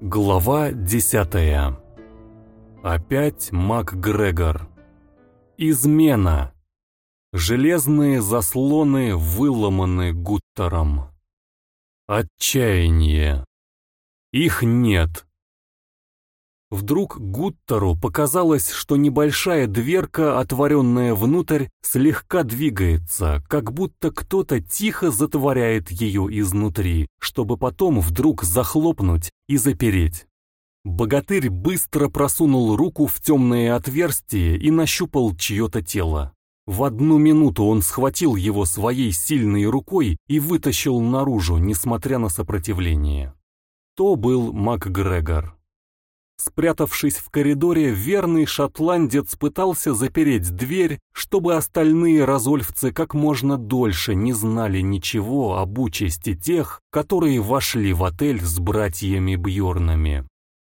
Глава десятая. Опять МакГрегор. Измена. Железные заслоны выломаны Гуттером. Отчаяние. Их нет. Вдруг Гуттеру показалось, что небольшая дверка, отворенная внутрь, слегка двигается, как будто кто-то тихо затворяет ее изнутри, чтобы потом вдруг захлопнуть и запереть. Богатырь быстро просунул руку в темное отверстие и нащупал чье-то тело. В одну минуту он схватил его своей сильной рукой и вытащил наружу, несмотря на сопротивление. То был МакГрегор. Спрятавшись в коридоре, верный шотландец пытался запереть дверь, чтобы остальные разольфцы как можно дольше не знали ничего об участи тех, которые вошли в отель с братьями Бьорнами.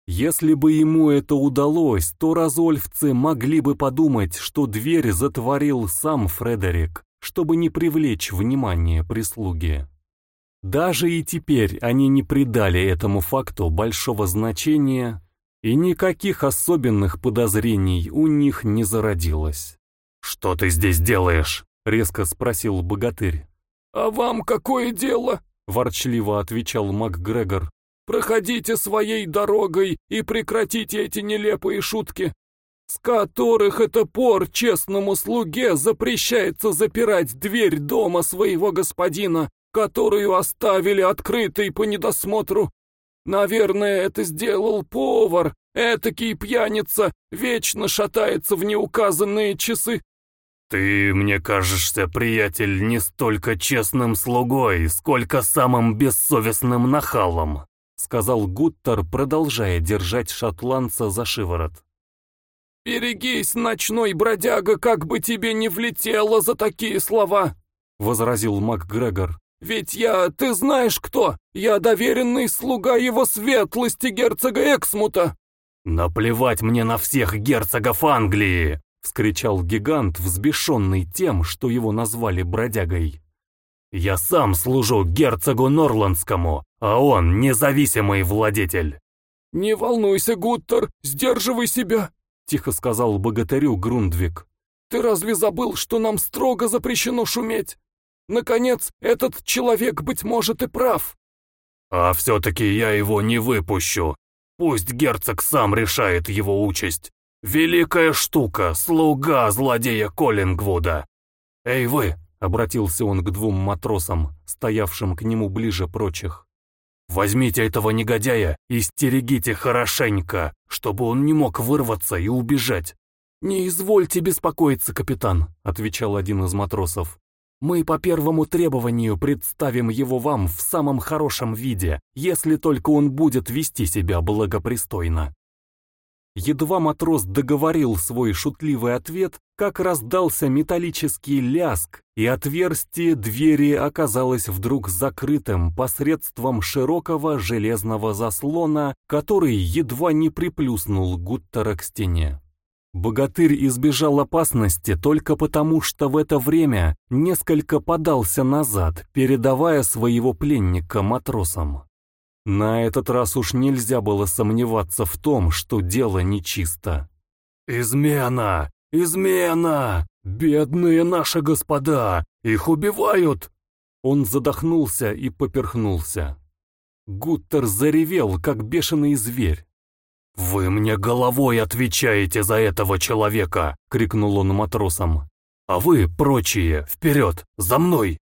Если бы ему это удалось, то разольфцы могли бы подумать, что дверь затворил сам Фредерик, чтобы не привлечь внимание прислуги. Даже и теперь они не придали этому факту большого значения, и никаких особенных подозрений у них не зародилось. «Что ты здесь делаешь?» — резко спросил богатырь. «А вам какое дело?» — ворчливо отвечал МакГрегор. «Проходите своей дорогой и прекратите эти нелепые шутки, с которых это пор честному слуге запрещается запирать дверь дома своего господина, которую оставили открытой по недосмотру. Наверное, это сделал повар, этакий пьяница, вечно шатается в неуказанные часы. Ты, мне кажешься, приятель, не столько честным слугой, сколько самым бессовестным нахалом, сказал Гуттер, продолжая держать шотландца за шиворот. «Берегись, ночной бродяга, как бы тебе не влетело за такие слова!» — возразил МакГрегор. Ведь я, ты знаешь кто? Я доверенный слуга его светлости герцога Эксмута!» «Наплевать мне на всех герцогов Англии!» — вскричал гигант, взбешенный тем, что его назвали бродягой. «Я сам служу герцогу Норландскому, а он независимый владетель!» «Не волнуйся, Гуттер, сдерживай себя!» — тихо сказал богатырю Грундвик. «Ты разве забыл, что нам строго запрещено шуметь? Наконец, этот человек, быть может, и прав. А все-таки я его не выпущу. Пусть герцог сам решает его участь. Великая штука, слуга злодея Коллингвуда. Эй вы, обратился он к двум матросам, стоявшим к нему ближе прочих. Возьмите этого негодяя и стерегите хорошенько, чтобы он не мог вырваться и убежать. «Не извольте беспокоиться, капитан», — отвечал один из матросов. Мы по первому требованию представим его вам в самом хорошем виде, если только он будет вести себя благопристойно». Едва матрос договорил свой шутливый ответ, как раздался металлический ляск, и отверстие двери оказалось вдруг закрытым посредством широкого железного заслона, который едва не приплюснул Гуттера к стене. Богатырь избежал опасности только потому, что в это время несколько подался назад, передавая своего пленника матросам. На этот раз уж нельзя было сомневаться в том, что дело нечисто. «Измена! Измена! Бедные наши господа! Их убивают!» Он задохнулся и поперхнулся. Гуттер заревел, как бешеный зверь. «Вы мне головой отвечаете за этого человека!» — крикнул он матросам. «А вы, прочие, вперед, за мной!»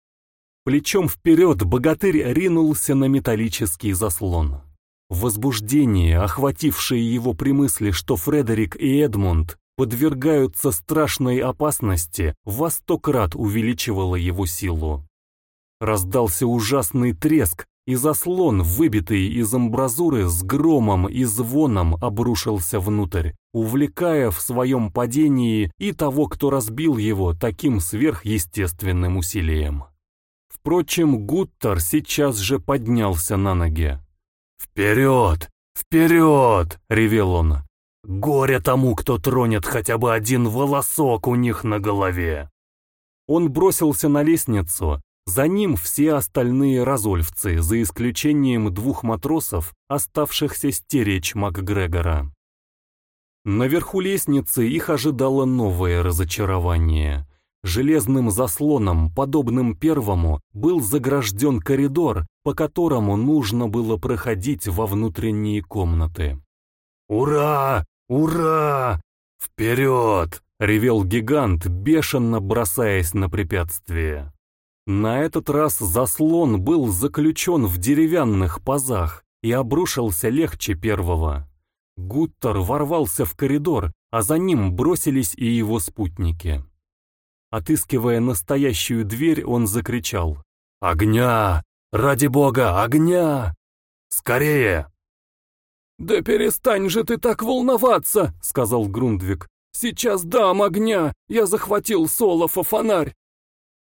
Плечом вперед богатырь ринулся на металлический заслон. Возбуждение, охватившее его при мысли, что Фредерик и Эдмунд подвергаются страшной опасности, во сто крат увеличивало его силу. Раздался ужасный треск, и заслон, выбитый из амбразуры, с громом и звоном обрушился внутрь, увлекая в своем падении и того, кто разбил его таким сверхъестественным усилием. Впрочем, Гуттер сейчас же поднялся на ноги. «Вперед! Вперед!» — ревел он. «Горе тому, кто тронет хотя бы один волосок у них на голове!» Он бросился на лестницу, За ним все остальные разольфцы, за исключением двух матросов, оставшихся стеречь МакГрегора. Наверху лестницы их ожидало новое разочарование. Железным заслоном, подобным первому, был загражден коридор, по которому нужно было проходить во внутренние комнаты. «Ура! Ура! Вперед!» — ревел гигант, бешено бросаясь на препятствие. На этот раз заслон был заключен в деревянных пазах и обрушился легче первого. Гуттер ворвался в коридор, а за ним бросились и его спутники. Отыскивая настоящую дверь, он закричал. «Огня! Ради бога, огня! Скорее!» «Да перестань же ты так волноваться!» — сказал Грундвик. «Сейчас дам огня! Я захватил Солофа фонарь!»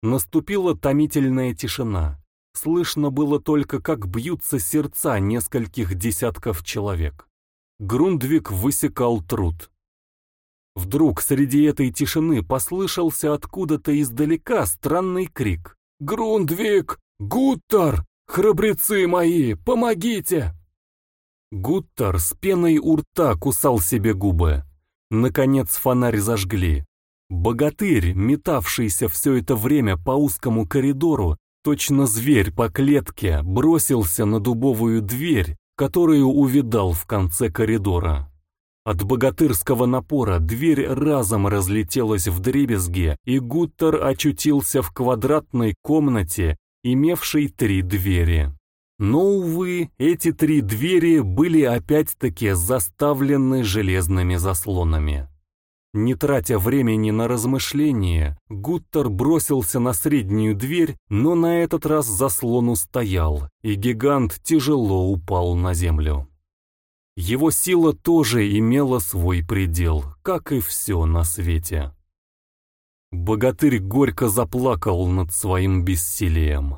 Наступила томительная тишина. Слышно было только, как бьются сердца нескольких десятков человек. Грундвик высекал труд. Вдруг среди этой тишины послышался откуда-то издалека странный крик. «Грундвик! Гуттер! Храбрецы мои, помогите!» Гуттер с пеной у рта кусал себе губы. Наконец фонарь зажгли. Богатырь, метавшийся все это время по узкому коридору, точно зверь по клетке, бросился на дубовую дверь, которую увидал в конце коридора. От богатырского напора дверь разом разлетелась в дребезге, и Гуттер очутился в квадратной комнате, имевшей три двери. Но, увы, эти три двери были опять-таки заставлены железными заслонами. Не тратя времени на размышления, Гуттер бросился на среднюю дверь, но на этот раз заслон устоял, и гигант тяжело упал на землю. Его сила тоже имела свой предел, как и все на свете. Богатырь горько заплакал над своим бессилием.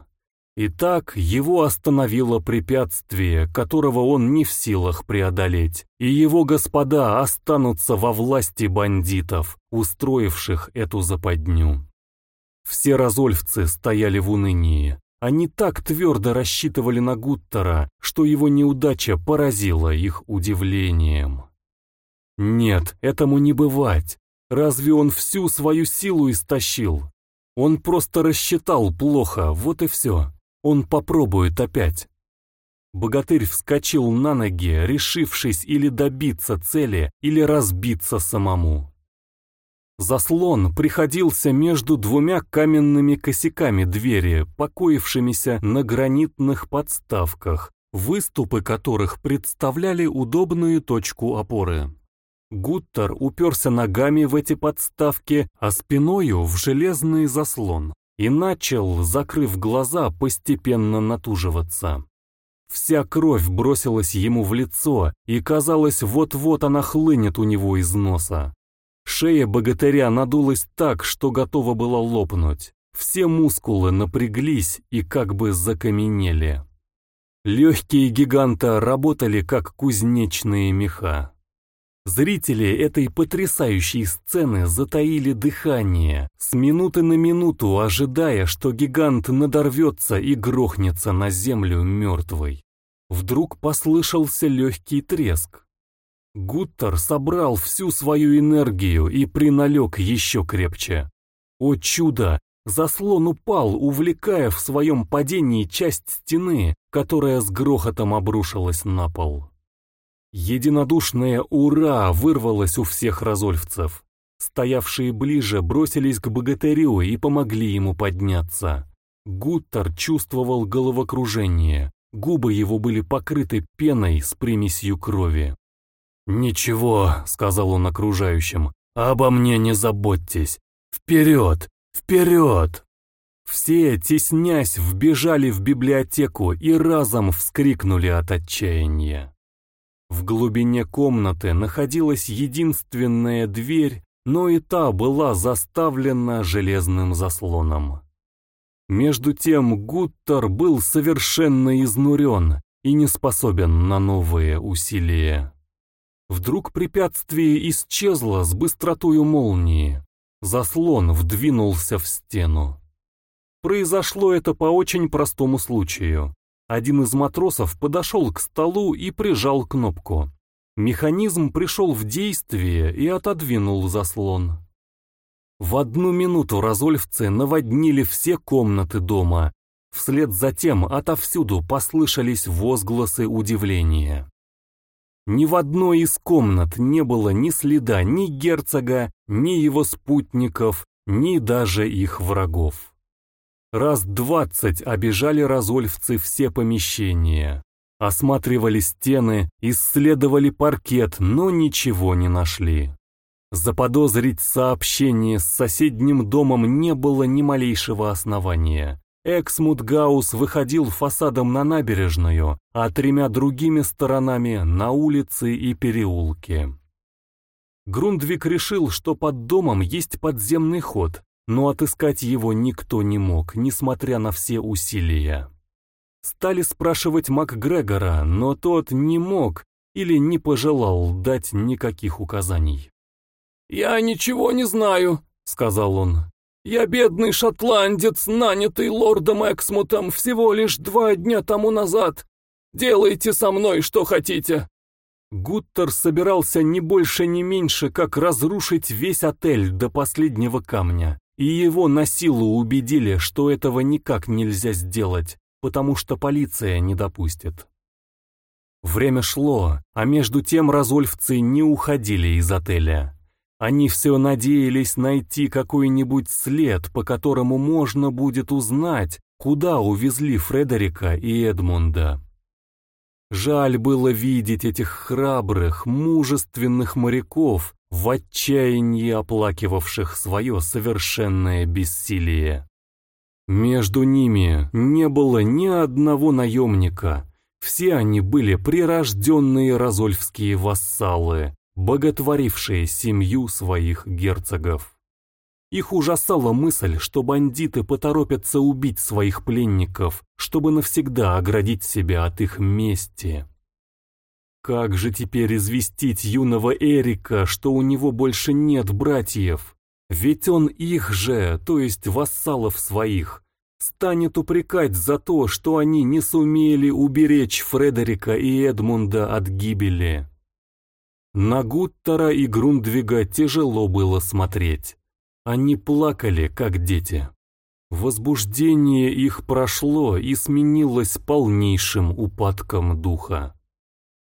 Итак, его остановило препятствие, которого он не в силах преодолеть, и его господа останутся во власти бандитов, устроивших эту западню. Все разольфцы стояли в унынии. Они так твердо рассчитывали на Гуттера, что его неудача поразила их удивлением. Нет, этому не бывать. Разве он всю свою силу истощил? Он просто рассчитал плохо, вот и все. Он попробует опять. Богатырь вскочил на ноги, решившись или добиться цели, или разбиться самому. Заслон приходился между двумя каменными косяками двери, покоившимися на гранитных подставках, выступы которых представляли удобную точку опоры. Гуттер уперся ногами в эти подставки, а спиною в железный заслон и начал, закрыв глаза, постепенно натуживаться. Вся кровь бросилась ему в лицо, и казалось, вот-вот она хлынет у него из носа. Шея богатыря надулась так, что готова была лопнуть. Все мускулы напряглись и как бы закаменели. Легкие гиганта работали как кузнечные меха. Зрители этой потрясающей сцены затаили дыхание, с минуты на минуту ожидая, что гигант надорвется и грохнется на землю мертвой. Вдруг послышался легкий треск. Гуттер собрал всю свою энергию и приналег еще крепче. О чудо! Заслон упал, увлекая в своем падении часть стены, которая с грохотом обрушилась на пол. Единодушное «Ура!» вырвалось у всех разольфцев. Стоявшие ближе бросились к богатырю и помогли ему подняться. Гуттер чувствовал головокружение, губы его были покрыты пеной с примесью крови. «Ничего», — сказал он окружающим, — «обо мне не заботьтесь. Вперед! Вперед!» Все, теснясь, вбежали в библиотеку и разом вскрикнули от отчаяния. В глубине комнаты находилась единственная дверь, но и та была заставлена железным заслоном. Между тем Гуттер был совершенно изнурен и не способен на новые усилия. Вдруг препятствие исчезло с быстротою молнии. Заслон вдвинулся в стену. Произошло это по очень простому случаю. Один из матросов подошел к столу и прижал кнопку. Механизм пришел в действие и отодвинул заслон. В одну минуту разольфцы наводнили все комнаты дома. Вслед за тем отовсюду послышались возгласы удивления. Ни в одной из комнат не было ни следа ни герцога, ни его спутников, ни даже их врагов. Раз двадцать обижали разольфцы все помещения. Осматривали стены, исследовали паркет, но ничего не нашли. Заподозрить сообщение с соседним домом не было ни малейшего основания. Эксмутгаус выходил фасадом на набережную, а тремя другими сторонами на улицы и переулки. Грундвик решил, что под домом есть подземный ход, но отыскать его никто не мог, несмотря на все усилия. Стали спрашивать МакГрегора, но тот не мог или не пожелал дать никаких указаний. «Я ничего не знаю», — сказал он. Я бедный шотландец, нанятый лордом Эксмутом всего лишь два дня тому назад. Делайте со мной, что хотите». Гуттер собирался не больше, не меньше, как разрушить весь отель до последнего камня. И его на силу убедили, что этого никак нельзя сделать, потому что полиция не допустит. Время шло, а между тем разольфцы не уходили из отеля. Они все надеялись найти какой-нибудь след, по которому можно будет узнать, куда увезли Фредерика и Эдмунда. Жаль было видеть этих храбрых, мужественных моряков, в отчаянии оплакивавших свое совершенное бессилие. Между ними не было ни одного наемника, все они были прирожденные разольфские вассалы, боготворившие семью своих герцогов. Их ужасала мысль, что бандиты поторопятся убить своих пленников, чтобы навсегда оградить себя от их мести. Как же теперь известить юного Эрика, что у него больше нет братьев? Ведь он их же, то есть вассалов своих, станет упрекать за то, что они не сумели уберечь Фредерика и Эдмунда от гибели. На Гуттера и Грундвига тяжело было смотреть. Они плакали, как дети. Возбуждение их прошло и сменилось полнейшим упадком духа.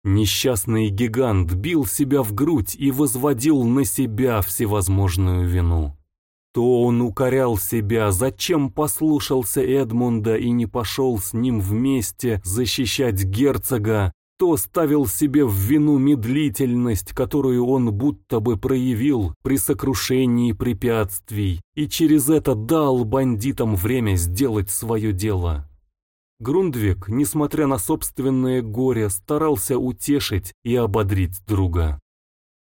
Несчастный гигант бил себя в грудь и возводил на себя всевозможную вину. То он укорял себя, зачем послушался Эдмунда и не пошел с ним вместе защищать герцога, то ставил себе в вину медлительность, которую он будто бы проявил при сокрушении препятствий, и через это дал бандитам время сделать свое дело. Грундвик, несмотря на собственное горе, старался утешить и ободрить друга.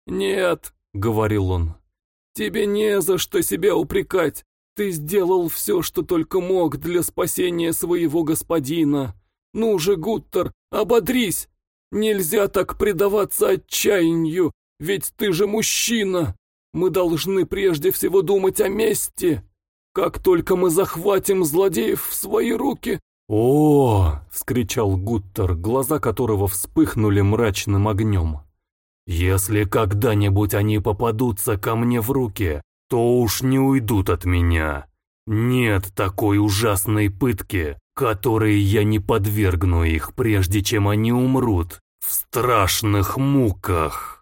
«Нет», — говорил он, — «тебе не за что себя упрекать. Ты сделал все, что только мог для спасения своего господина. Ну же, Гуттер, ободрись! Нельзя так предаваться отчаянию, ведь ты же мужчина. Мы должны прежде всего думать о мести. Как только мы захватим злодеев в свои руки...» «О!» — вскричал Гуттер, глаза которого вспыхнули мрачным огнем. «Если когда-нибудь они попадутся ко мне в руки, то уж не уйдут от меня. Нет такой ужасной пытки, которой я не подвергну их, прежде чем они умрут в страшных муках.